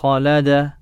خالد